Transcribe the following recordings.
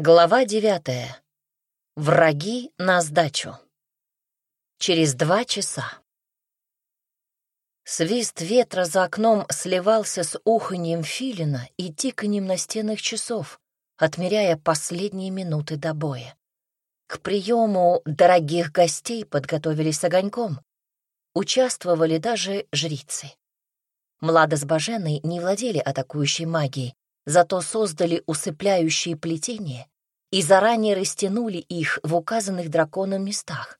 Глава девятая. Враги на сдачу. Через два часа. Свист ветра за окном сливался с уханьем филина и тиканьем настенных часов, отмеряя последние минуты до боя. К приему дорогих гостей подготовились огоньком. Участвовали даже жрицы. Млада с Баженой не владели атакующей магией, зато создали усыпляющие плетения и заранее растянули их в указанных драконом местах.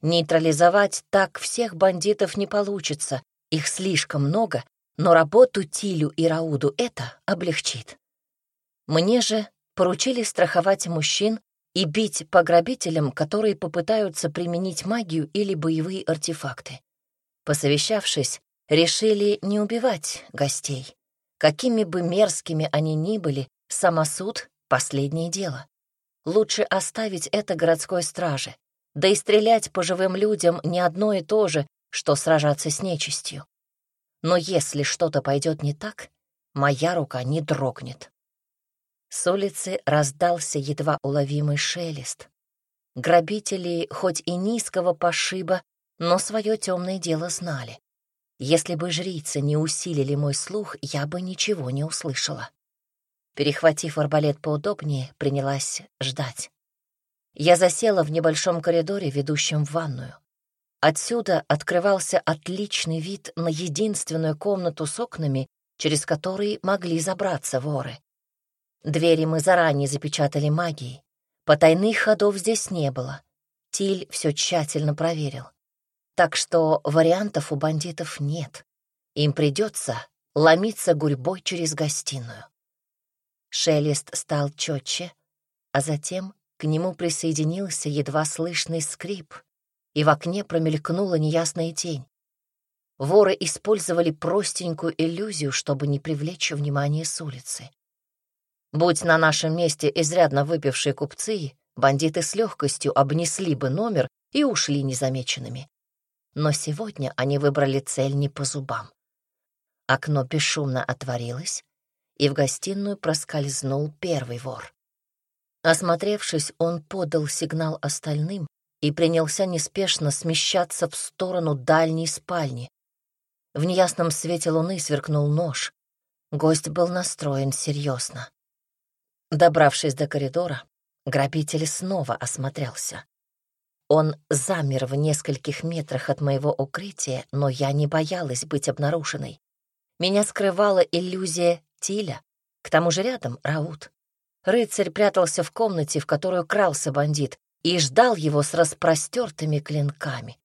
Нейтрализовать так всех бандитов не получится, их слишком много, но работу Тилю и Рауду это облегчит. Мне же поручили страховать мужчин и бить по грабителям, которые попытаются применить магию или боевые артефакты. Посовещавшись, решили не убивать гостей. Какими бы мерзкими они ни были, самосуд — последнее дело. Лучше оставить это городской страже. Да и стрелять по живым людям не одно и то же, что сражаться с нечистью. Но если что-то пойдет не так, моя рука не дрогнет. С улицы раздался едва уловимый шелест. Грабители хоть и низкого пошиба, но свое темное дело знали. Если бы жрицы не усилили мой слух, я бы ничего не услышала. Перехватив арбалет поудобнее, принялась ждать. Я засела в небольшом коридоре, ведущем в ванную. Отсюда открывался отличный вид на единственную комнату с окнами, через которые могли забраться воры. Двери мы заранее запечатали магией. Потайных ходов здесь не было. Тиль все тщательно проверил. Так что вариантов у бандитов нет. Им придется ломиться гурьбой через гостиную. Шелест стал четче, а затем к нему присоединился едва слышный скрип, и в окне промелькнула неясная тень. Воры использовали простенькую иллюзию, чтобы не привлечь внимание с улицы. Будь на нашем месте изрядно выпившие купцы, бандиты с легкостью обнесли бы номер и ушли незамеченными но сегодня они выбрали цель не по зубам. Окно бесшумно отворилось, и в гостиную проскользнул первый вор. Осмотревшись, он подал сигнал остальным и принялся неспешно смещаться в сторону дальней спальни. В неясном свете луны сверкнул нож. Гость был настроен серьезно. Добравшись до коридора, грабитель снова осмотрелся. Он замер в нескольких метрах от моего укрытия, но я не боялась быть обнаруженной. Меня скрывала иллюзия Тиля, к тому же рядом Раут. Рыцарь прятался в комнате, в которую крался бандит, и ждал его с распростертыми клинками.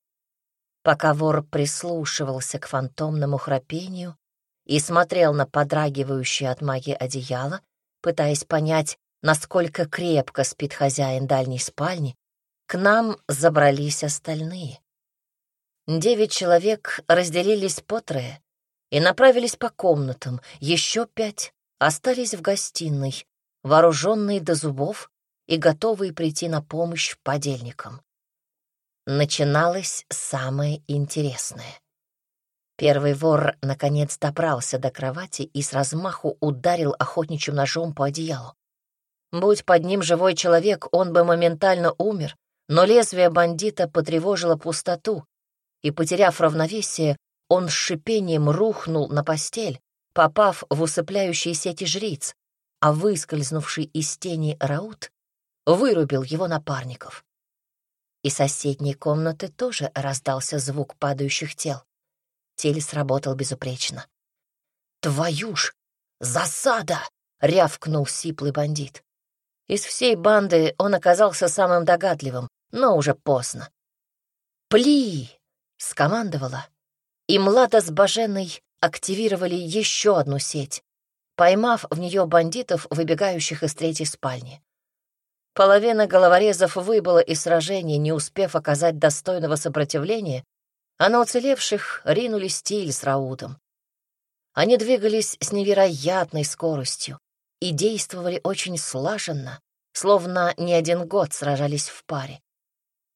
Пока вор прислушивался к фантомному храпению и смотрел на подрагивающее от магии одеяло, пытаясь понять, насколько крепко спит хозяин дальней спальни, к нам забрались остальные. Девять человек разделились по трое и направились по комнатам, еще пять остались в гостиной, вооруженные до зубов и готовые прийти на помощь подельникам. Начиналось самое интересное. Первый вор, наконец, добрался до кровати и с размаху ударил охотничьим ножом по одеялу. Будь под ним живой человек, он бы моментально умер, но лезвие бандита потревожило пустоту, и, потеряв равновесие, он с шипением рухнул на постель, попав в усыпляющие сети жриц, а выскользнувший из тени Раут вырубил его напарников. Из соседней комнаты тоже раздался звук падающих тел. Теле сработал безупречно. «Твою ж! Засада!» — рявкнул сиплый бандит. Из всей банды он оказался самым догадливым, но уже поздно. «Пли!» — скомандовала, и Млада с Баженой активировали еще одну сеть, поймав в нее бандитов, выбегающих из третьей спальни. Половина головорезов выбыла из сражения, не успев оказать достойного сопротивления, а на уцелевших ринули стиль с Раудом. Они двигались с невероятной скоростью и действовали очень слаженно, словно не один год сражались в паре.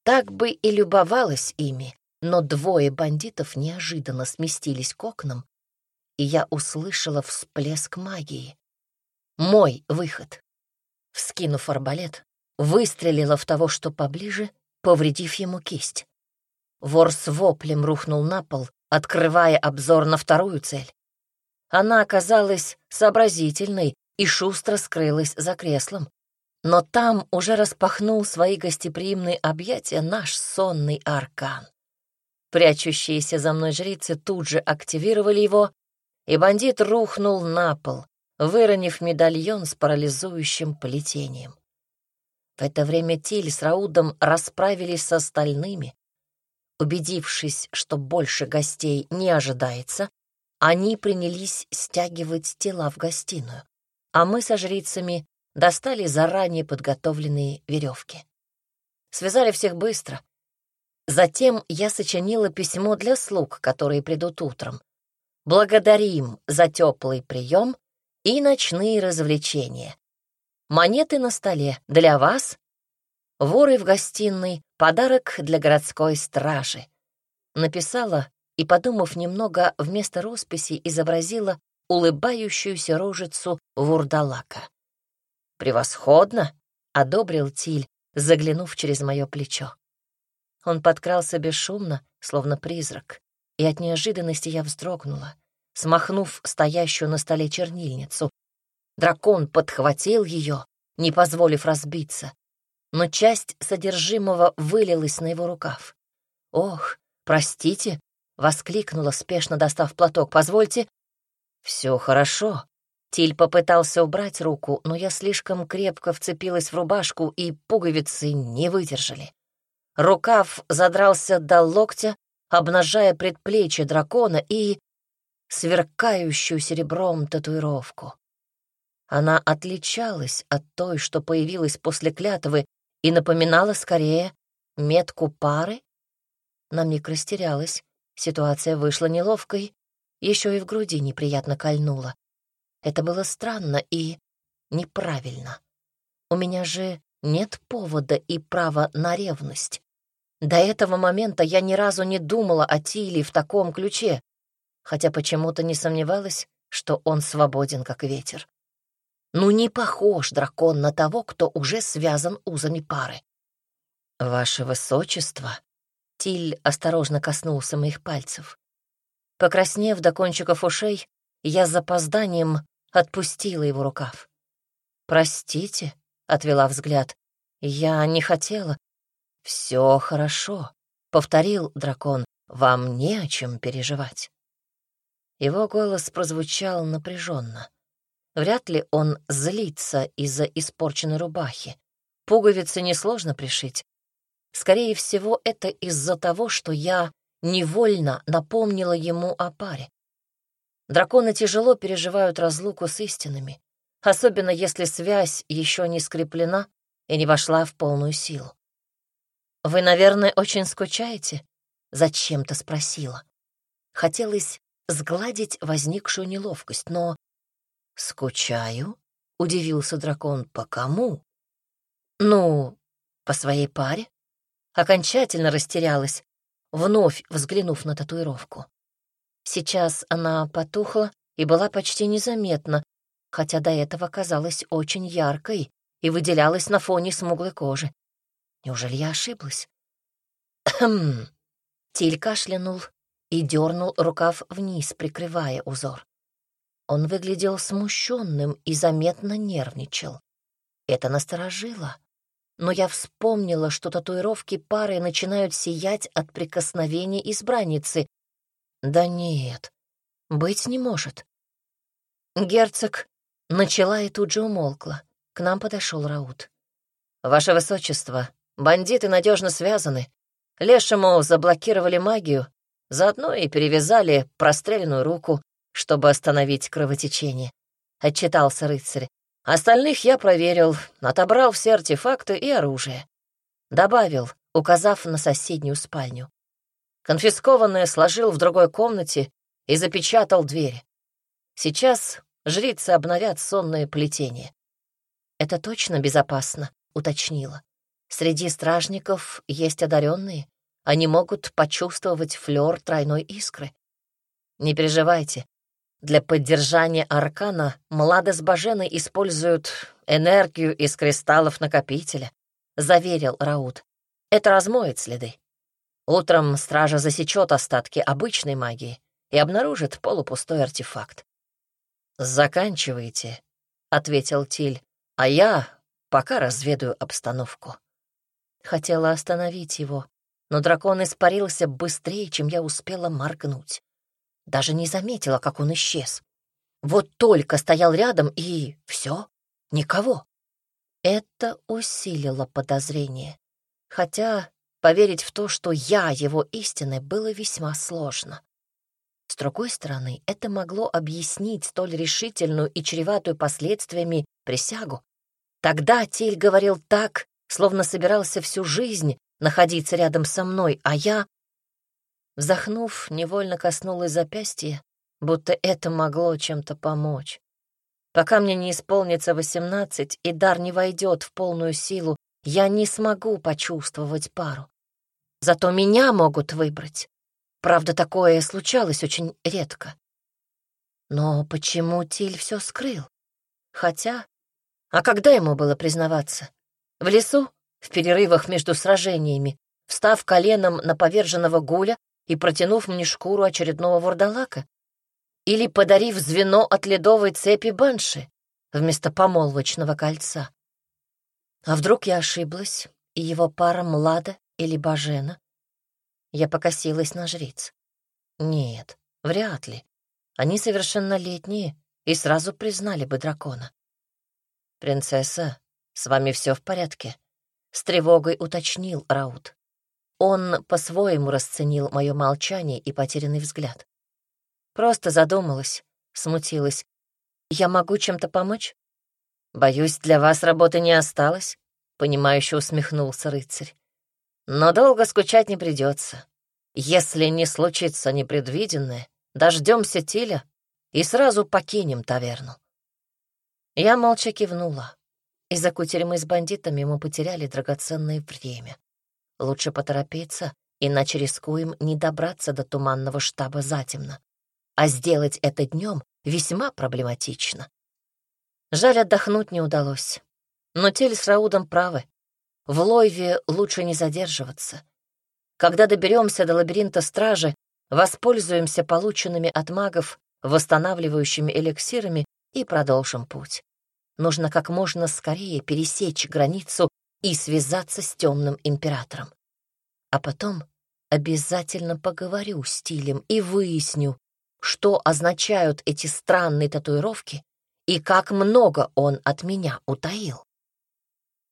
Так бы и любовалась ими, но двое бандитов неожиданно сместились к окнам, и я услышала всплеск магии. Мой выход. вскинув арбалет, выстрелила в того, что поближе, повредив ему кисть. Вор с воплем рухнул на пол, открывая обзор на вторую цель. Она оказалась сообразительной и шустро скрылась за креслом. Но там уже распахнул свои гостеприимные объятия наш сонный аркан. Прячущиеся за мной жрицы тут же активировали его, и бандит рухнул на пол, выронив медальон с парализующим плетением. В это время Тиль с Раудом расправились с остальными. Убедившись, что больше гостей не ожидается, они принялись стягивать тела в гостиную, а мы со жрицами достали заранее подготовленные веревки. Связали всех быстро. Затем я сочинила письмо для слуг, которые придут утром. Благодарим за теплый прием и ночные развлечения. Монеты на столе для вас, воры в гостиной, подарок для городской стражи. Написала и, подумав немного, вместо росписи изобразила улыбающуюся рожицу вурдалака. «Превосходно!» — одобрил Тиль, заглянув через мое плечо. Он подкрался бесшумно, словно призрак, и от неожиданности я вздрогнула, смахнув стоящую на столе чернильницу. Дракон подхватил ее, не позволив разбиться, но часть содержимого вылилась на его рукав. «Ох, простите!» — воскликнула, спешно достав платок. «Позвольте». «Все хорошо». Тиль попытался убрать руку, но я слишком крепко вцепилась в рубашку, и пуговицы не выдержали. Рукав задрался до локтя, обнажая предплечье дракона и сверкающую серебром татуировку. Она отличалась от той, что появилась после клятвы, и напоминала скорее метку пары. На миг растерялась, ситуация вышла неловкой, еще и в груди неприятно кольнула. Это было странно и неправильно. У меня же нет повода и права на ревность. До этого момента я ни разу не думала о Тиле в таком ключе, хотя почему-то не сомневалась, что он свободен, как ветер. Ну, не похож дракон на того, кто уже связан узами пары. «Ваше высочество!» Тиль осторожно коснулся моих пальцев. Покраснев до кончиков ушей, я с запозданием отпустила его рукав. «Простите», — отвела взгляд, — «я не хотела». «Все хорошо», — повторил дракон, — «вам не о чем переживать». Его голос прозвучал напряженно. Вряд ли он злится из-за испорченной рубахи. Пуговицы несложно пришить. Скорее всего, это из-за того, что я невольно напомнила ему о паре. Драконы тяжело переживают разлуку с истинами, особенно если связь еще не скреплена и не вошла в полную силу. «Вы, наверное, очень скучаете?» — зачем-то спросила. Хотелось сгладить возникшую неловкость, но... «Скучаю?» — удивился дракон. «По кому?» «Ну, по своей паре?» Окончательно растерялась, вновь взглянув на татуировку. Сейчас она потухла и была почти незаметна, хотя до этого казалась очень яркой и выделялась на фоне смуглой кожи. Неужели я ошиблась? Хм. Тиль кашлянул и дернул рукав вниз, прикрывая узор. Он выглядел смущенным и заметно нервничал. Это насторожило. Но я вспомнила, что татуировки пары начинают сиять от прикосновения избранницы, да нет, быть не может. Герцог начала и тут же умолкла. К нам подошел Раут. «Ваше Высочество, бандиты надежно связаны. Лешему заблокировали магию, заодно и перевязали простреленную руку, чтобы остановить кровотечение», — отчитался рыцарь. «Остальных я проверил, отобрал все артефакты и оружие». Добавил, указав на соседнюю спальню. Конфискованное сложил в другой комнате и запечатал дверь. Сейчас жрицы обновят сонное плетение. «Это точно безопасно», — уточнила. «Среди стражников есть одаренные. Они могут почувствовать флёр тройной искры. Не переживайте. Для поддержания аркана Млада с Баженой используют энергию из кристаллов накопителя», — заверил Раут. «Это размоет следы. Утром стража засечет остатки обычной магии и обнаружит полупустой артефакт. «Заканчивайте», — ответил Тиль, «а я пока разведаю обстановку». Хотела остановить его, но дракон испарился быстрее, чем я успела моргнуть. Даже не заметила, как он исчез. Вот только стоял рядом, и все, никого. Это усилило подозрение. Хотя поверить в то, что я его истинной, было весьма сложно. С другой стороны, это могло объяснить столь решительную и чреватую последствиями присягу. Тогда Тиль говорил так, словно собирался всю жизнь находиться рядом со мной, а я, вздохнув, невольно коснулась запястья, будто это могло чем-то помочь. Пока мне не исполнится восемнадцать и дар не войдет в полную силу, я не смогу почувствовать пару. Зато меня могут выбрать. Правда, такое случалось очень редко. Но почему Тиль все скрыл? Хотя... А когда ему было признаваться? В лесу, в перерывах между сражениями, встав коленом на поверженного гуля и протянув мне шкуру очередного вурдалака? Или подарив звено от ледовой цепи банши вместо помолвочного кольца? А вдруг я ошиблась, и его пара Млада или Бажена я покосилась на жриц. Нет, вряд ли. Они совершеннолетние и сразу признали бы дракона. «Принцесса, с вами все в порядке?» — с тревогой уточнил Раут. Он по-своему расценил мое молчание и потерянный взгляд. Просто задумалась, смутилась. «Я могу чем-то помочь?» «Боюсь, для вас работы не осталось», — понимающе усмехнулся рыцарь. Но долго скучать не придется. Если не случится непредвиденное, дождемся Тиля и сразу покинем таверну. Я молча кивнула. Из-за кутерьмы с бандитами мы потеряли драгоценное время. Лучше поторопиться, иначе рискуем не добраться до туманного штаба затемно. А сделать это днем весьма проблематично. Жаль, отдохнуть не удалось. Но Тель с Раудом правы. В Лойве лучше не задерживаться. Когда доберемся до лабиринта стражи, воспользуемся полученными от магов восстанавливающими эликсирами и продолжим путь. Нужно как можно скорее пересечь границу и связаться с темным императором. А потом обязательно поговорю с Тилем и выясню, что означают эти странные татуировки и как много он от меня утаил.